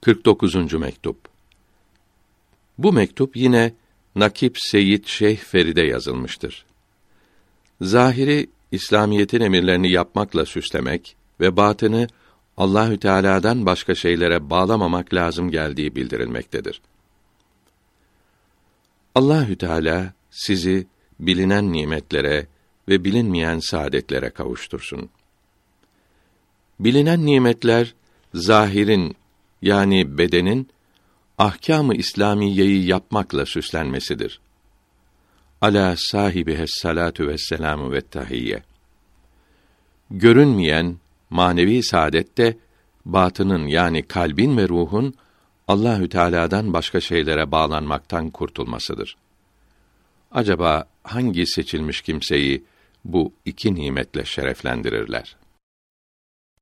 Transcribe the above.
49. mektup. Bu mektup yine Nakip Seyyid Şeyh Feride yazılmıştır. Zahiri İslamiyetin emirlerini yapmakla süslemek ve batını Allahü Teala'dan başka şeylere bağlamamak lazım geldiği bildirilmektedir. Allahü Teala sizi bilinen nimetlere ve bilinmeyen saadetlere kavuştursun. Bilinen nimetler zahirin yani bedenin ahkâm-ı İslamiyeyi yapmakla süslenmesidir. Ala sahibi salatu ve selamu ve tahiyye. Görünmeyen manevi saadet de batının yani kalbin ve ruhun Allahü Teala'dan başka şeylere bağlanmaktan kurtulmasıdır. Acaba hangi seçilmiş kimseyi bu iki nimetle şereflendirirler?